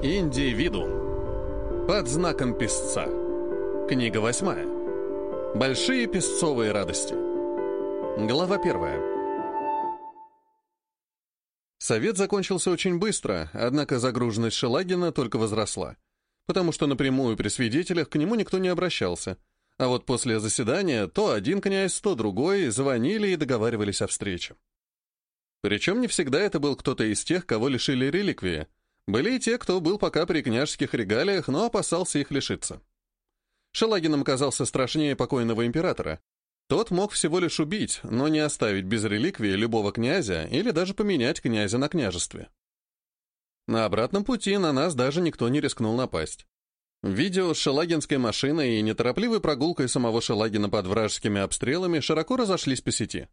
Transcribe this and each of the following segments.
Индивидуум. Под знаком песца. Книга восьмая. Большие песцовые радости. Глава первая. Совет закончился очень быстро, однако загруженность Шелагина только возросла, потому что напрямую при свидетелях к нему никто не обращался, а вот после заседания то один князь, то другой звонили и договаривались о встрече. Причем не всегда это был кто-то из тех, кого лишили реликвии. Были и те, кто был пока при княжеских регалиях, но опасался их лишиться. Шелагином казался страшнее покойного императора. Тот мог всего лишь убить, но не оставить без реликвии любого князя или даже поменять князя на княжестве. На обратном пути на нас даже никто не рискнул напасть. Видео с шелагинской машиной и неторопливой прогулкой самого Шелагина под вражескими обстрелами широко разошлись по сети.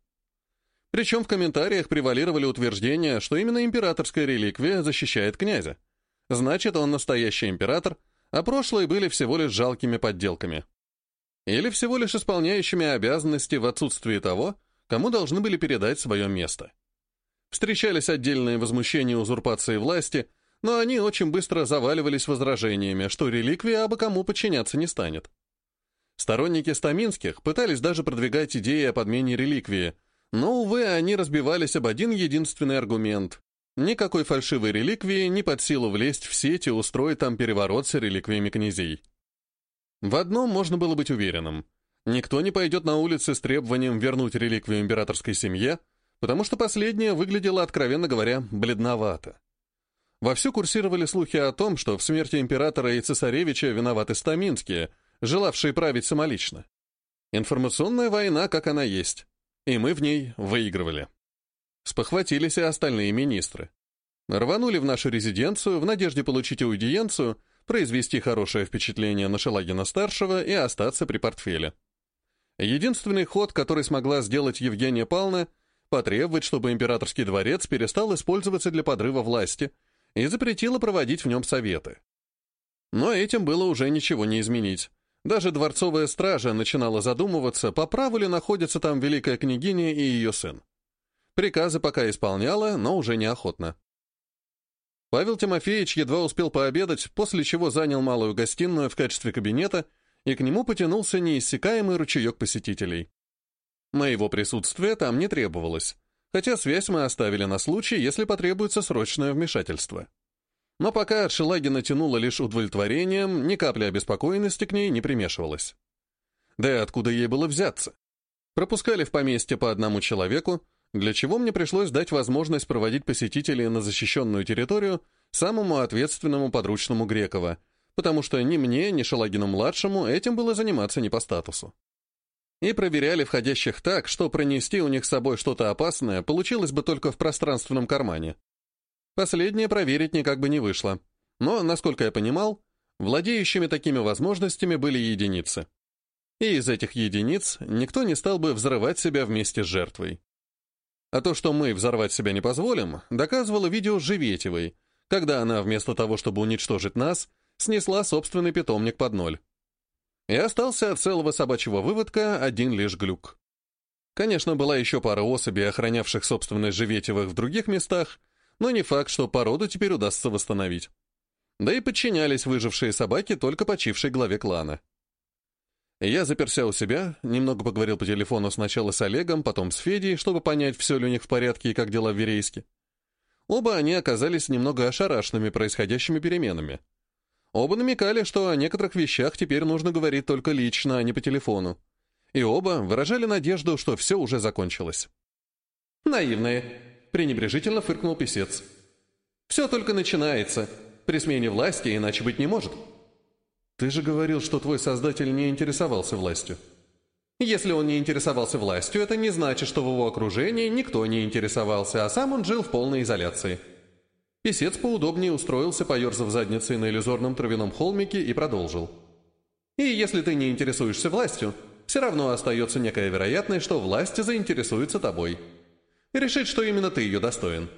Причем в комментариях превалировали утверждения, что именно императорская реликвия защищает князя. Значит, он настоящий император, а прошлые были всего лишь жалкими подделками. Или всего лишь исполняющими обязанности в отсутствии того, кому должны были передать свое место. Встречались отдельные возмущения узурпации власти, но они очень быстро заваливались возражениями, что реликвия абы кому подчиняться не станет. Сторонники Стаминских пытались даже продвигать идеи о подмене реликвии – но, увы, они разбивались об один единственный аргумент. Никакой фальшивой реликвии не под силу влезть в сеть и устроить там переворот с реликвиями князей. В одном можно было быть уверенным. Никто не пойдет на улицы с требованием вернуть реликвию императорской семье, потому что последняя выглядела, откровенно говоря, бледновато. Вовсю курсировали слухи о том, что в смерти императора и цесаревича виноваты стаминские, желавшие править самолично. Информационная война, как она есть и мы в ней выигрывали. Спохватились и остальные министры. Рванули в нашу резиденцию в надежде получить аудиенцию, произвести хорошее впечатление на Шелагина-старшего и остаться при портфеле. Единственный ход, который смогла сделать Евгения Павловна, потребовать, чтобы императорский дворец перестал использоваться для подрыва власти и запретила проводить в нем советы. Но этим было уже ничего не изменить. Даже дворцовая стража начинала задумываться, по праву ли находится там великая княгиня и ее сын. Приказы пока исполняла, но уже неохотно. Павел Тимофеевич едва успел пообедать, после чего занял малую гостиную в качестве кабинета, и к нему потянулся неиссякаемый ручеек посетителей. Моего присутствия там не требовалось, хотя связь мы оставили на случай, если потребуется срочное вмешательство. Но пока от Шелагина лишь удовлетворением, ни капли обеспокоенности к ней не примешивалось. Да и откуда ей было взяться? Пропускали в поместье по одному человеку, для чего мне пришлось дать возможность проводить посетителей на защищенную территорию самому ответственному подручному Грекова, потому что ни мне, ни Шелагину-младшему этим было заниматься не по статусу. И проверяли входящих так, что пронести у них с собой что-то опасное получилось бы только в пространственном кармане. Последнее проверить никак бы не вышло. Но, насколько я понимал, владеющими такими возможностями были единицы. И из этих единиц никто не стал бы взрывать себя вместе с жертвой. А то, что мы взорвать себя не позволим, доказывало видео Живетевой, когда она вместо того, чтобы уничтожить нас, снесла собственный питомник под ноль. И остался от целого собачьего выводка один лишь глюк. Конечно, была еще пара особей, охранявших собственность Живетевых в других местах, но не факт, что породу теперь удастся восстановить. Да и подчинялись выжившие собаки только почившей главе клана. Я заперся у себя, немного поговорил по телефону сначала с Олегом, потом с Федей, чтобы понять, все ли у них в порядке и как дела в Верейске. Оба они оказались немного ошарашенными происходящими переменами. Оба намекали, что о некоторых вещах теперь нужно говорить только лично, а не по телефону. И оба выражали надежду, что все уже закончилось. «Наивные», пренебрежительно фыркнул писец. «Все только начинается. При смене власти иначе быть не может». «Ты же говорил, что твой создатель не интересовался властью». «Если он не интересовался властью, это не значит, что в его окружении никто не интересовался, а сам он жил в полной изоляции». Песец поудобнее устроился, поерзав задницей на иллюзорном травяном холмике, и продолжил. «И если ты не интересуешься властью, все равно остается некая вероятность, что власть заинтересуется тобой» решит, что именно ты ее достоин.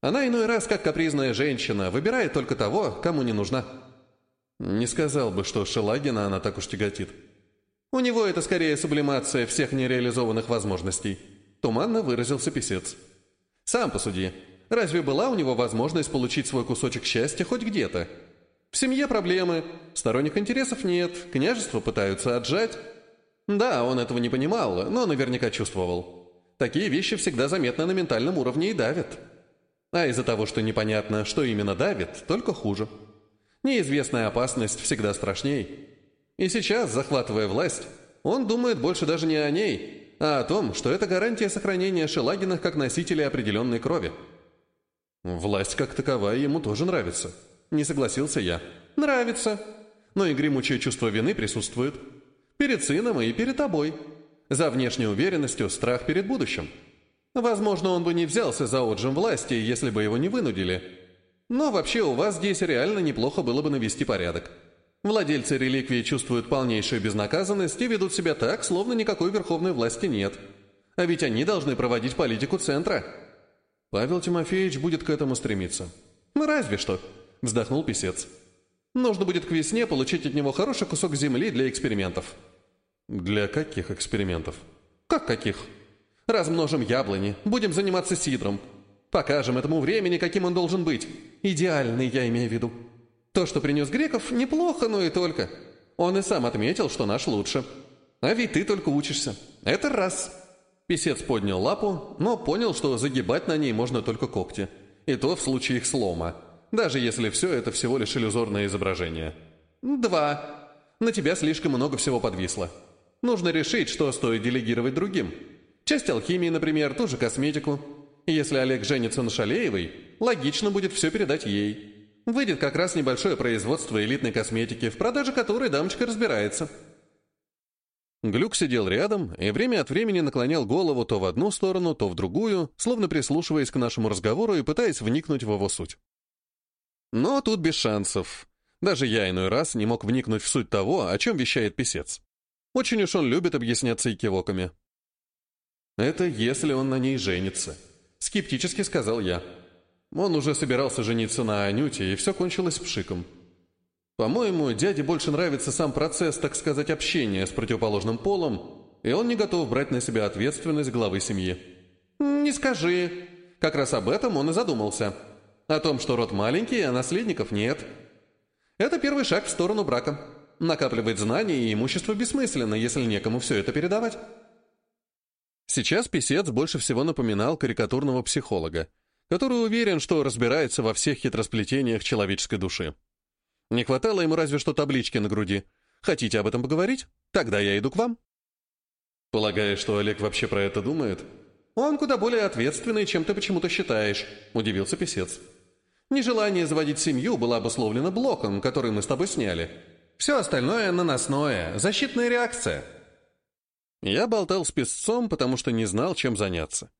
Она иной раз, как капризная женщина, выбирает только того, кому не нужна. Не сказал бы, что Шелагина она так уж тяготит. У него это скорее сублимация всех нереализованных возможностей. Туманно выразился писец. Сам посуди. Разве была у него возможность получить свой кусочек счастья хоть где-то? В семье проблемы, сторонних интересов нет, княжество пытаются отжать. Да, он этого не понимал, но наверняка чувствовал. Такие вещи всегда заметны на ментальном уровне и давят. А из-за того, что непонятно, что именно давит, только хуже. Неизвестная опасность всегда страшней. И сейчас, захватывая власть, он думает больше даже не о ней, а о том, что это гарантия сохранения Шелагинах как носителей определенной крови. Власть как таковая ему тоже нравится. Не согласился я. Нравится. Но и гремучее чувство вины присутствует. Перед сыном и перед тобой. За внешней уверенностью страх перед будущим. Возможно, он бы не взялся за отжим власти, если бы его не вынудили. Но вообще у вас здесь реально неплохо было бы навести порядок. Владельцы реликвии чувствуют полнейшую безнаказанность и ведут себя так, словно никакой верховной власти нет. А ведь они должны проводить политику центра. Павел Тимофеевич будет к этому стремиться. Разве что, вздохнул писец. Нужно будет к весне получить от него хороший кусок земли для экспериментов. Для каких экспериментов? Как каких? Размножим яблони, будем заниматься сидром. Покажем этому времени, каким он должен быть. Идеальный, я имею в виду. То, что принес Греков, неплохо, но и только. Он и сам отметил, что наш лучше. А ведь ты только учишься. Это раз. Песец поднял лапу, но понял, что загибать на ней можно только когти. И то в случае их слома. Даже если все это всего лишь иллюзорное изображение. Два. На тебя слишком много всего подвисло. Нужно решить, что стоит делегировать другим. Часть алхимии, например, ту же косметику. Если Олег женится на Шалеевой, логично будет все передать ей. Выйдет как раз небольшое производство элитной косметики, в продаже которой дамочка разбирается. Глюк сидел рядом и время от времени наклонял голову то в одну сторону, то в другую, словно прислушиваясь к нашему разговору и пытаясь вникнуть в его суть. Но тут без шансов. Даже я иной раз не мог вникнуть в суть того, о чем вещает писец. Очень уж он любит объясняться и кивоками. «Это если он на ней женится», — скептически сказал я. Он уже собирался жениться на Анюте, и все кончилось пшиком. По-моему, дяде больше нравится сам процесс, так сказать, общения с противоположным полом, и он не готов брать на себя ответственность главы семьи. «Не скажи. Как раз об этом он и задумался. О том, что род маленький, а наследников нет. Это первый шаг в сторону брака. Накапливать знания и имущество бессмысленно, если некому все это передавать». Сейчас писец больше всего напоминал карикатурного психолога, который уверен, что разбирается во всех хитросплетениях человеческой души. Не хватало ему разве что таблички на груди. Хотите об этом поговорить? Тогда я иду к вам. Полагаешь, что Олег вообще про это думает? Он куда более ответственный, чем ты почему-то считаешь, удивился писец. Нежелание заводить семью было обусловлено блоком, который мы с тобой сняли. Все остальное наносное, защитная реакция. Я болтал с песцом, потому что не знал, чем заняться.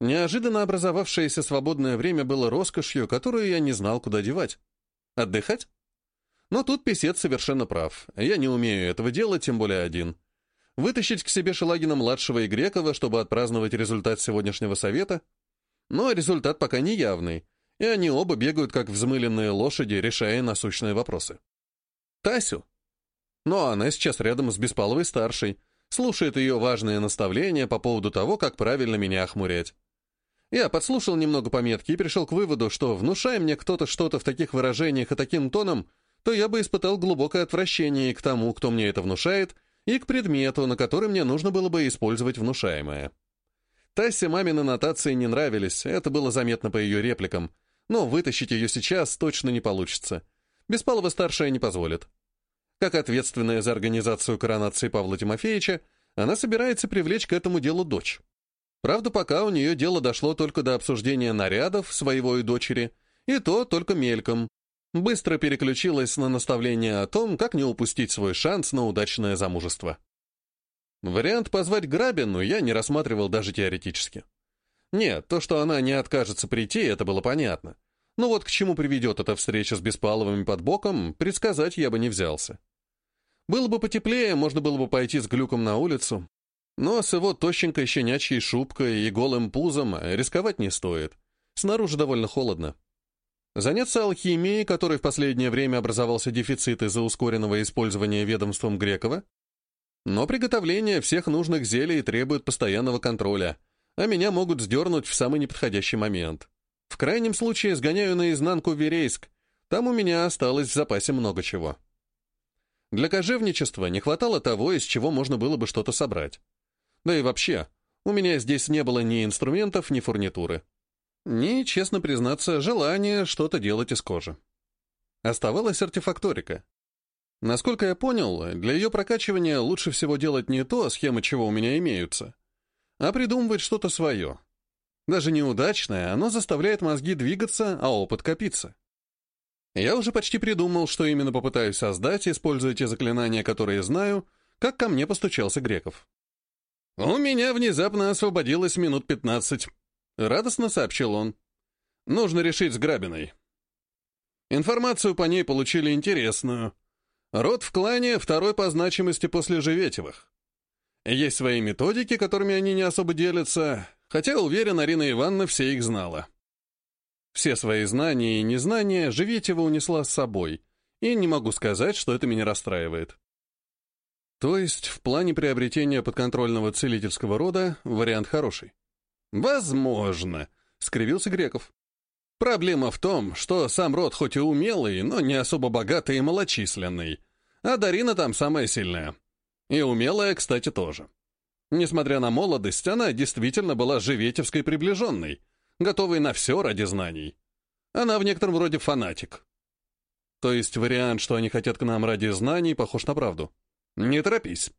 Неожиданно образовавшееся свободное время было роскошью, которую я не знал, куда девать. Отдыхать? Но тут писец совершенно прав. Я не умею этого делать, тем более один. Вытащить к себе Шелагина-младшего и Грекова, чтобы отпраздновать результат сегодняшнего совета? Но результат пока не явный, и они оба бегают как взмыленные лошади, решая насущные вопросы. Тасю. Но она сейчас рядом с Беспаловой-старшей, слушает ее важные наставления по поводу того, как правильно меня охмурять. Я подслушал немного пометки и пришел к выводу, что внушая мне кто-то что-то в таких выражениях и таким тоном, то я бы испытал глубокое отвращение и к тому, кто мне это внушает, и к предмету, на который мне нужно было бы использовать внушаемое. Тассе мамины нотации не нравились, это было заметно по ее репликам, но вытащить ее сейчас точно не получится. Беспалова-старшая не позволит. Как ответственная за организацию коронации Павла Тимофеевича, она собирается привлечь к этому делу дочь. Правда, пока у нее дело дошло только до обсуждения нарядов своего и дочери, и то только мельком, быстро переключилась на наставление о том, как не упустить свой шанс на удачное замужество. Вариант позвать Грабину я не рассматривал даже теоретически. Нет, то, что она не откажется прийти, это было понятно. Но вот к чему приведет эта встреча с Беспаловыми под боком, предсказать я бы не взялся. Было бы потеплее, можно было бы пойти с глюком на улицу. Но с его тощенькой щенячьей шубкой и голым пузом рисковать не стоит. Снаружи довольно холодно. Заняться алхимией, которой в последнее время образовался дефицит из-за ускоренного использования ведомством Грекова. Но приготовление всех нужных зелий требует постоянного контроля, а меня могут сдернуть в самый неподходящий момент. В крайнем случае сгоняю наизнанку Верейск. Там у меня осталось в запасе много чего. Для кожевничества не хватало того, из чего можно было бы что-то собрать. Да и вообще, у меня здесь не было ни инструментов, ни фурнитуры. Ни, честно признаться, желания что-то делать из кожи. Оставалась артефакторика. Насколько я понял, для ее прокачивания лучше всего делать не то, схемы чего у меня имеются, а придумывать что-то свое. Даже неудачное, оно заставляет мозги двигаться, а опыт копиться. Я уже почти придумал, что именно попытаюсь создать, используя те заклинания, которые знаю, как ко мне постучался Греков. «У меня внезапно освободилось минут пятнадцать», — радостно сообщил он. «Нужно решить с Грабиной». Информацию по ней получили интересную. Род в клане второй по значимости после Живетевых. Есть свои методики, которыми они не особо делятся, хотя, уверен, Арина Ивановна все их знала. Все свои знания и незнания Живетева унесла с собой, и не могу сказать, что это меня расстраивает. То есть, в плане приобретения подконтрольного целительского рода вариант хороший. «Возможно», — скривился Греков. «Проблема в том, что сам род хоть и умелый, но не особо богатый и малочисленный, а Дарина там самая сильная. И умелая, кстати, тоже. Несмотря на молодость, она действительно была живетевской приближенной, готовой на все ради знаний. Она в некотором роде фанатик. То есть вариант, что они хотят к нам ради знаний, похож на правду. Не торопись.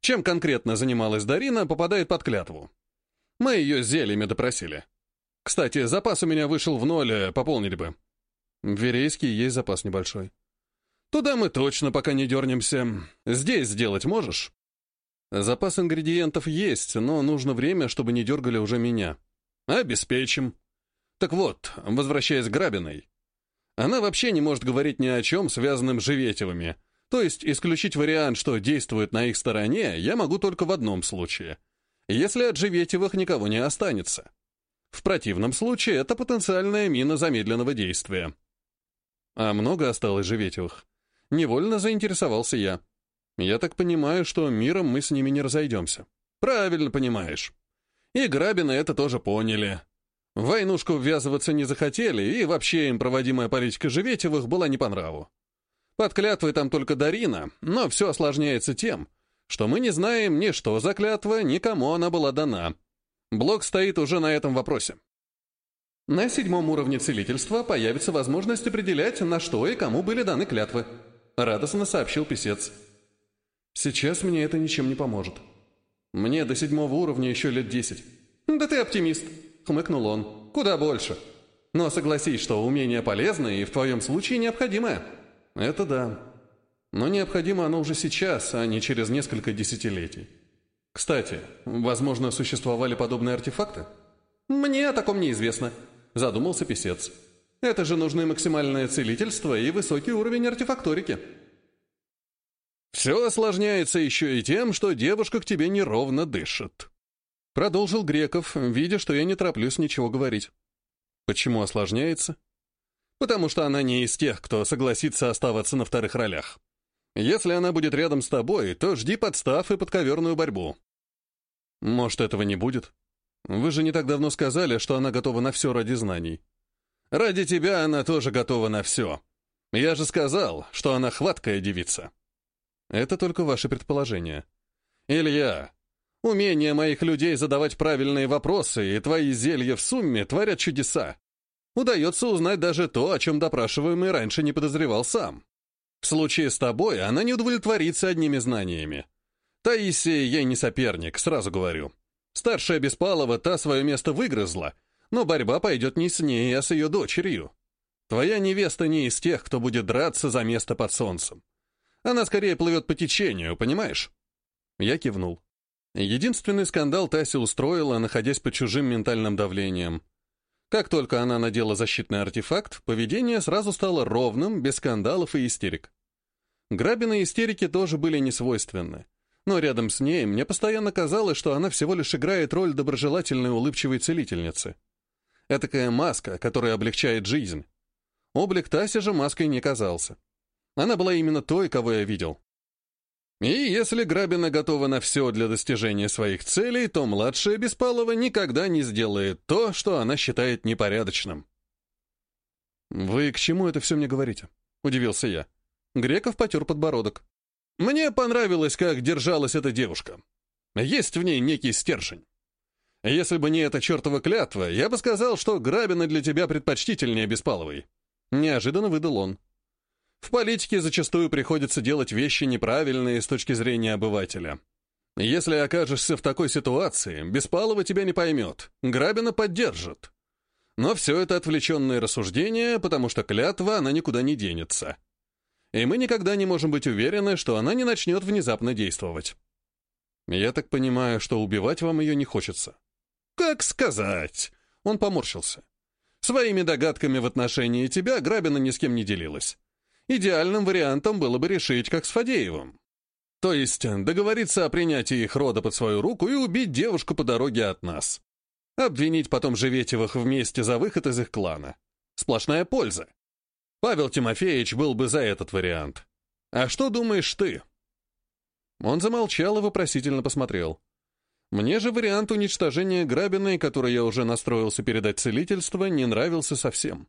Чем конкретно занималась Дарина, попадает под клятву. Мы ее зельями допросили. Кстати, запас у меня вышел в ноль, э, пополнили бы. В Верейске есть запас небольшой. Туда мы точно пока не дернемся. Здесь сделать можешь? Запас ингредиентов есть, но нужно время, чтобы не дергали уже меня. Обеспечим. Так вот, возвращаясь к Грабиной. Она вообще не может говорить ни о чем, связанном с Живетевыми, то есть исключить вариант, что действует на их стороне, я могу только в одном случае. Если от Живетевых никого не останется. В противном случае это потенциальная мина замедленного действия. А много осталось Живетевых? Невольно заинтересовался я. Я так понимаю, что миром мы с ними не разойдемся. Правильно понимаешь. И Грабины это тоже поняли. В войнушку ввязываться не захотели, и вообще им проводимая политика Живетевых была не по нраву. Под клятвой там только Дарина, но все осложняется тем, что мы не знаем ни что за клятва, ни кому она была дана. Блок стоит уже на этом вопросе. На седьмом уровне целительства появится возможность определять, на что и кому были даны клятвы. Радостно сообщил писец. Сейчас мне это ничем не поможет. Мне до седьмого уровня еще лет десять. Да ты оптимист, хмыкнул он. Куда больше. Но согласись, что умение полезное и в твоем случае необходимое. Это да. Но необходимо оно уже сейчас, а не через несколько десятилетий. Кстати, возможно, существовали подобные артефакты? Мне о таком неизвестно, задумался писец. Это же нужны максимальное целительство и высокий уровень артефакторики. Все осложняется еще и тем, что девушка к тебе неровно дышит. Продолжил Греков, видя, что я не тороплюсь ничего говорить. Почему осложняется? потому что она не из тех, кто согласится оставаться на вторых ролях. Если она будет рядом с тобой, то жди подстав и подковерную борьбу. Может, этого не будет? Вы же не так давно сказали, что она готова на все ради знаний. Ради тебя она тоже готова на все. Я же сказал, что она хваткая девица. Это только ваши предположения. Илья, умение моих людей задавать правильные вопросы и твои зелья в сумме творят чудеса удается узнать даже то, о чем допрашиваемый раньше не подозревал сам. В случае с тобой она не удовлетворится одними знаниями. Таисия ей не соперник, сразу говорю. Старшая Беспалова та свое место выгрызла, но борьба пойдет не с ней, а с ее дочерью. Твоя невеста не из тех, кто будет драться за место под солнцем. Она скорее плывет по течению, понимаешь? Я кивнул. Единственный скандал Тася устроила, находясь под чужим ментальным давлением. Как только она надела защитный артефакт, поведение сразу стало ровным, без скандалов и истерик. Грабины истерики тоже были несвойственны. Но рядом с ней мне постоянно казалось, что она всего лишь играет роль доброжелательной улыбчивой целительницы. Этакая маска, которая облегчает жизнь. Облик Таси же маской не казался. Она была именно той, кого я видел. И если Грабина готова на все для достижения своих целей, то младшая Беспалова никогда не сделает то, что она считает непорядочным. «Вы к чему это все мне говорите?» — удивился я. Греков потер подбородок. «Мне понравилось, как держалась эта девушка. Есть в ней некий стержень. Если бы не эта чертова клятва, я бы сказал, что Грабина для тебя предпочтительнее Беспаловой». Неожиданно выдал он. В политике зачастую приходится делать вещи неправильные с точки зрения обывателя. Если окажешься в такой ситуации, Беспалова тебя не поймет, Грабина поддержит. Но все это отвлеченные рассуждения, потому что клятва, она никуда не денется. И мы никогда не можем быть уверены, что она не начнет внезапно действовать. Я так понимаю, что убивать вам ее не хочется. Как сказать? Он поморщился. Своими догадками в отношении тебя Грабина ни с кем не делилась. Идеальным вариантом было бы решить, как с Фадеевым. То есть договориться о принятии их рода под свою руку и убить девушку по дороге от нас. Обвинить потом Живетевых вместе за выход из их клана. Сплошная польза. Павел Тимофеевич был бы за этот вариант. А что думаешь ты? Он замолчал и вопросительно посмотрел. Мне же вариант уничтожения Грабиной, который я уже настроился передать целительство, не нравился совсем.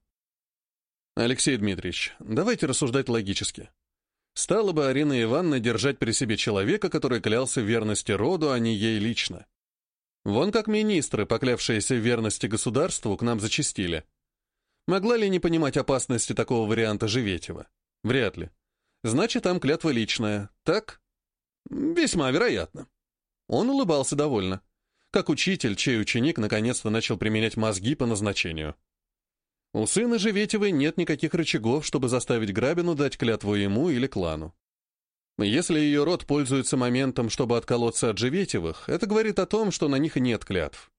Алексей Дмитриевич, давайте рассуждать логически. Стала бы Арина Ивановна держать при себе человека, который клялся в верности роду, а не ей лично. Вон как министры, поклявшиеся в верности государству, к нам зачастили. Могла ли не понимать опасности такого варианта Живетева? Вряд ли. Значит, там клятва личная, так? Весьма вероятно. Он улыбался довольно. Как учитель, чей ученик наконец-то начал применять мозги по назначению. У сына Живетевой нет никаких рычагов, чтобы заставить Грабину дать клятву ему или клану. Если ее род пользуется моментом, чтобы отколоться от Живетевых, это говорит о том, что на них нет клятв.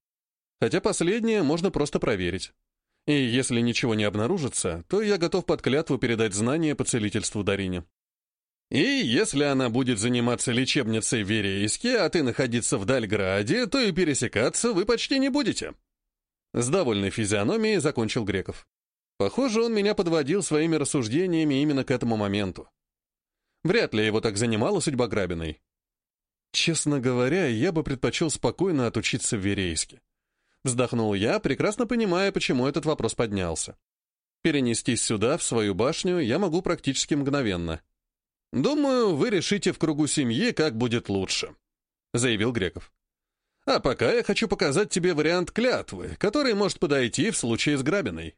Хотя последнее можно просто проверить. И если ничего не обнаружится, то я готов под клятву передать знания по целительству Дарине. И если она будет заниматься лечебницей в Верейске, а ты находиться в Дальграде, то и пересекаться вы почти не будете. С довольной физиономией закончил Греков. Похоже, он меня подводил своими рассуждениями именно к этому моменту. Вряд ли его так занимала судьба Грабиной. Честно говоря, я бы предпочел спокойно отучиться в Верейске. Вздохнул я, прекрасно понимая, почему этот вопрос поднялся. Перенестись сюда, в свою башню, я могу практически мгновенно. «Думаю, вы решите в кругу семьи, как будет лучше», — заявил Греков. А пока я хочу показать тебе вариант клятвы, который может подойти в случае с грабиной.